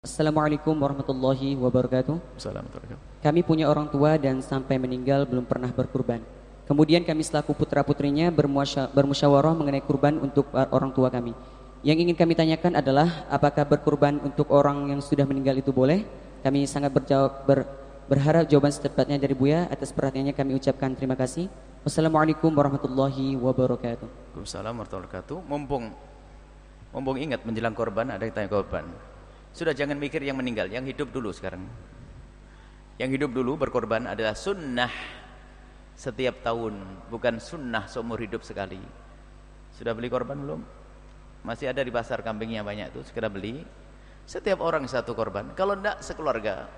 Assalamualaikum warahmatullahi wabarakatuh. Assalamualaikum. Kami punya orang tua dan sampai meninggal belum pernah berkurban. Kemudian kami selaku putra-putrinya bermusyawarah mengenai kurban untuk orang tua kami. Yang ingin kami tanyakan adalah apakah berkurban untuk orang yang sudah meninggal itu boleh? Kami sangat berjawab, ber, berharap jawaban secepatnya dari Buya. Atas perhatiannya kami ucapkan terima kasih. Wassalamualaikum warahmatullahi wabarakatuh. Waalaikumsalam warahmatullahi wabarakatuh. Mumpung mumpung ingat menjelang korban ada yang tanya korban. Sudah jangan mikir yang meninggal, yang hidup dulu sekarang. Yang hidup dulu berkorban adalah sunnah setiap tahun, bukan sunnah seumur hidup sekali. Sudah beli korban belum? Masih ada di pasar kambingnya banyak itu, segera beli. Setiap orang satu korban. Kalau tidak sekeluarga,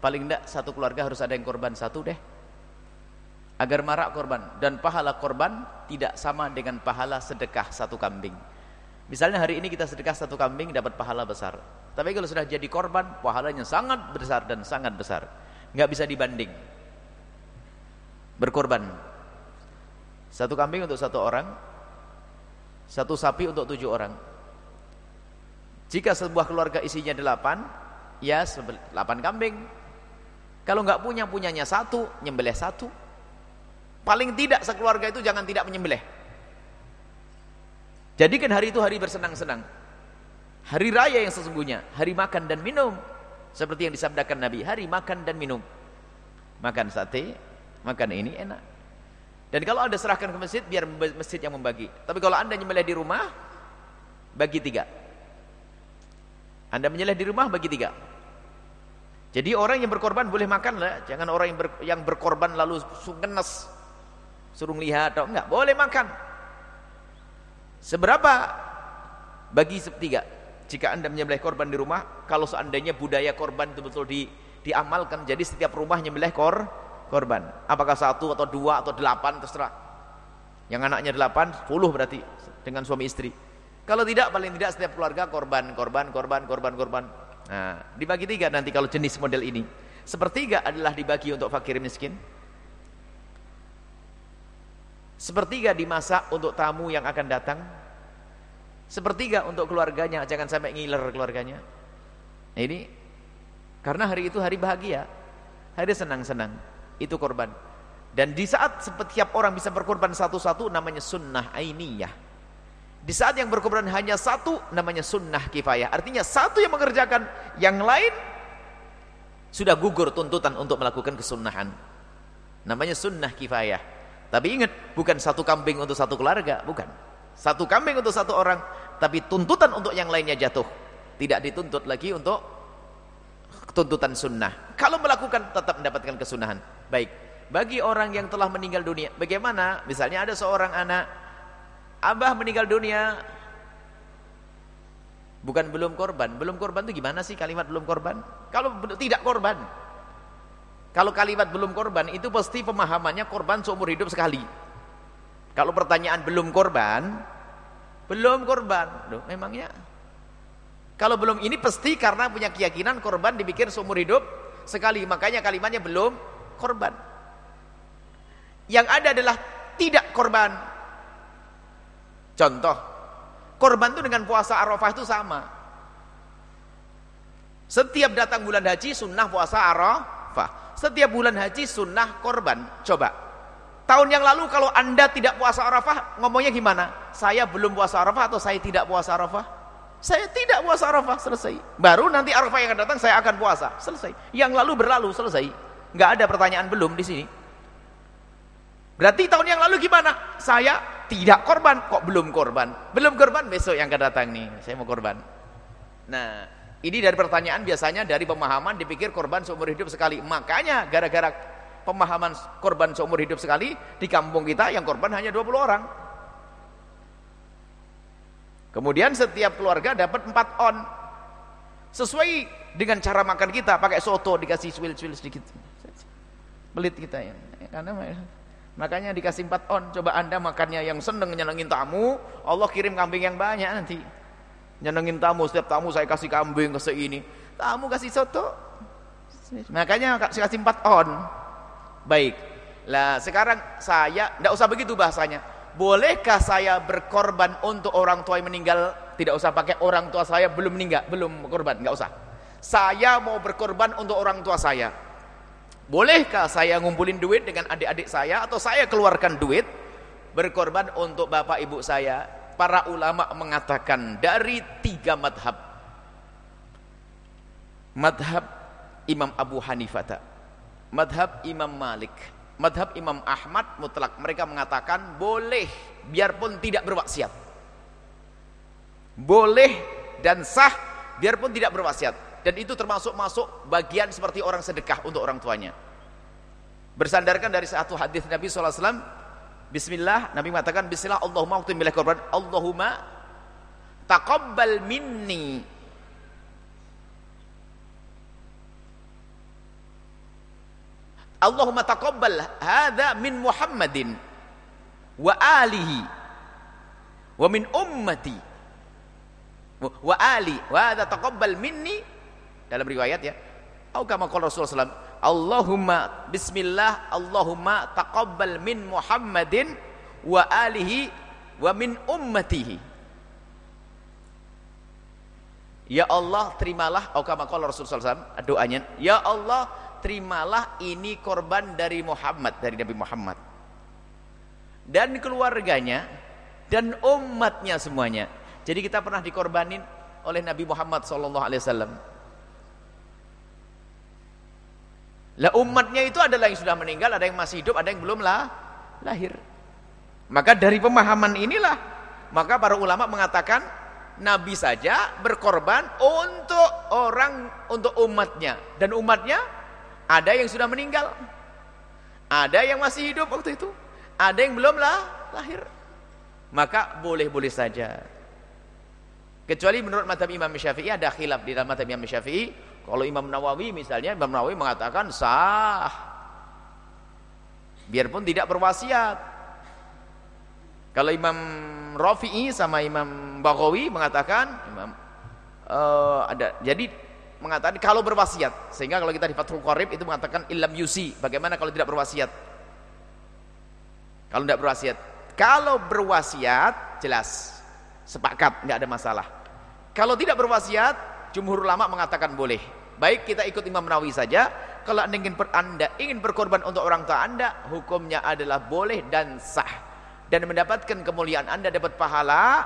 paling tidak satu keluarga harus ada yang korban satu deh. Agar marak korban dan pahala korban tidak sama dengan pahala sedekah satu kambing. Misalnya hari ini kita sedekah satu kambing dapat pahala besar. Tapi kalau sudah jadi korban, pahalanya sangat besar dan sangat besar. Nggak bisa dibanding. Berkorban. Satu kambing untuk satu orang, satu sapi untuk tujuh orang. Jika sebuah keluarga isinya delapan, ya delapan kambing. Kalau nggak punya, punyanya satu, nyembelih satu. Paling tidak sekeluarga itu jangan tidak menyembelih. Jadikan hari itu hari bersenang-senang. Hari raya yang sesungguhnya, hari makan dan minum. Seperti yang disabdakan Nabi, hari makan dan minum. Makan sate, makan ini enak. Dan kalau Anda serahkan ke masjid, biar masjid yang membagi. Tapi kalau Anda nyembelih di rumah, bagi tiga. Anda menyembelih di rumah, bagi tiga. Jadi orang yang berkorban boleh makan lah. Jangan orang yang, ber, yang berkorban lalu ngenes. Suruh lihat atau enggak. Boleh makan. Seberapa? Bagi tiga jika anda menyembelih korban di rumah kalau seandainya budaya korban itu betul di, diamalkan jadi setiap rumah menyembelih kor, korban. Apakah satu atau dua atau delapan terserah. Yang anaknya delapan puluh berarti dengan suami istri. Kalau tidak paling tidak setiap keluarga korban korban korban korban korban. Nah dibagi tiga nanti kalau jenis model ini. Sepertiga adalah dibagi untuk fakir miskin. Sepertiga dimasak untuk tamu yang akan datang Sepertiga untuk keluarganya, jangan sampai ngiler keluarganya. Nah, ini karena hari itu hari bahagia, hari senang-senang, itu korban. Dan di saat setiap orang bisa berkorban satu-satu namanya sunnah ainiyah. Di saat yang berkorban hanya satu namanya sunnah kifayah. Artinya satu yang mengerjakan, yang lain sudah gugur tuntutan untuk melakukan kesunnahan. Namanya sunnah kifayah. Tapi ingat, bukan satu kambing untuk satu keluarga, bukan. Satu kambing untuk satu orang, tapi tuntutan untuk yang lainnya jatuh. Tidak dituntut lagi untuk tuntutan sunnah. Kalau melakukan tetap mendapatkan kesunahan. Baik. Bagi orang yang telah meninggal dunia, bagaimana? Misalnya ada seorang anak, abah meninggal dunia, bukan belum korban. Belum korban itu gimana sih kalimat belum korban? Kalau tidak korban. Kalau kalimat belum korban itu pasti pemahamannya korban seumur hidup sekali. Kalau pertanyaan belum korban, belum korban. Loh, memangnya? Kalau belum ini pasti karena punya keyakinan korban dipikir seumur hidup sekali. Makanya kalimatnya belum korban. Yang ada adalah tidak korban. Contoh, korban itu dengan puasa Arafah itu sama. Setiap datang bulan haji sunnah puasa Arafah. Setiap bulan haji sunnah korban. Coba Tahun yang lalu kalau anda tidak puasa Arafah, ngomongnya gimana? Saya belum puasa Arafah atau saya tidak puasa Arafah? Saya tidak puasa Arafah, selesai. Baru nanti Arafah yang akan datang saya akan puasa, selesai. Yang lalu berlalu, selesai. Nggak ada pertanyaan belum di sini. Berarti tahun yang lalu gimana? Saya tidak korban, kok belum korban? Belum korban, besok yang akan datang nih, saya mau korban. Nah, ini dari pertanyaan biasanya dari pemahaman dipikir korban seumur hidup sekali. Makanya gara-gara pemahaman korban seumur hidup sekali di kampung kita yang korban hanya 20 orang. Kemudian setiap keluarga dapat 4 on. Sesuai dengan cara makan kita pakai soto dikasih swil-swil sedikit. Pelit kita ya. Karena makanya dikasih 4 on. Coba anda makannya yang seneng nyenengin tamu Allah kirim kambing yang banyak nanti. Nyenengin tamu setiap tamu saya kasih kambing ke ini tamu kasih soto. Makanya kasih 4 on Baik. Lah sekarang saya tidak usah begitu bahasanya. Bolehkah saya berkorban untuk orang tua yang meninggal? Tidak usah pakai orang tua saya belum meninggal, belum korban, nggak usah. Saya mau berkorban untuk orang tua saya. Bolehkah saya ngumpulin duit dengan adik-adik saya atau saya keluarkan duit berkorban untuk bapak ibu saya? Para ulama mengatakan dari tiga madhab. Madhab Imam Abu Hanifah, madhab Imam Malik, madhab Imam Ahmad mutlak. Mereka mengatakan boleh biarpun tidak berwaksiat. Boleh dan sah biarpun tidak berwasiat dan itu termasuk masuk bagian seperti orang sedekah untuk orang tuanya bersandarkan dari satu hadis Nabi SAW Bismillah Nabi mengatakan Bismillah Allahumma waktu milah korban Allahumma taqabbal minni Allahumma taqabbal hadha min Muhammadin wa alihi wa min ummati wa ali wa hadha taqabbal minni. Dalam riwayat ya. Atau kama qala Rasulullah SAW Allahumma bismillah Allahumma taqabbal min Muhammadin wa alihi wa min ummatihi. Ya Allah terimalah atau kama qala Rasulullah SAW doanya Ya Allah terimalah ini korban dari Muhammad dari Nabi Muhammad. Dan keluarganya dan umatnya semuanya. Jadi kita pernah dikorbanin oleh Nabi Muhammad sallallahu alaihi wasallam. Lah umatnya itu adalah yang sudah meninggal, ada yang masih hidup, ada yang belum lah lahir. Maka dari pemahaman inilah maka para ulama mengatakan nabi saja berkorban untuk orang untuk umatnya. Dan umatnya ada yang sudah meninggal. Ada yang masih hidup waktu itu, ada yang belum lah lahir. Maka boleh-boleh saja. Kecuali menurut mata Imam Syafi'i ada khilaf di dalam mata Imam Syafi'i kalau Imam Nawawi misalnya Imam Nawawi mengatakan sah. Biarpun tidak berwasiat. Kalau Imam Rafi'i sama Imam Baghawi mengatakan Imam uh, ada jadi mengatakan kalau berwasiat. Sehingga kalau kita di Fathul Qarib itu mengatakan ilam yusi. Bagaimana kalau tidak berwasiat? Kalau tidak berwasiat. Kalau berwasiat jelas. Sepakat nggak ada masalah. Kalau tidak berwasiat jumhur ulama mengatakan boleh. Baik kita ikut Imam Nawawi saja kalau anda ingin, anda ingin berkorban untuk orang tua anda hukumnya adalah boleh dan sah. Dan mendapatkan kemuliaan anda dapat pahala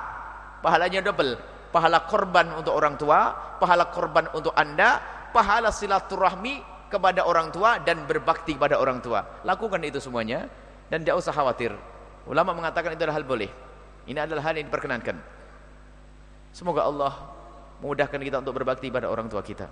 pahalanya double pahala korban untuk orang tua pahala korban untuk anda pahala silaturahmi kepada orang tua dan berbakti kepada orang tua. Lakukan itu semuanya dan tidak usah khawatir. Ulama mengatakan itu adalah hal boleh. Ini adalah hal yang diperkenankan. Semoga Allah memudahkan kita untuk berbakti pada orang tua kita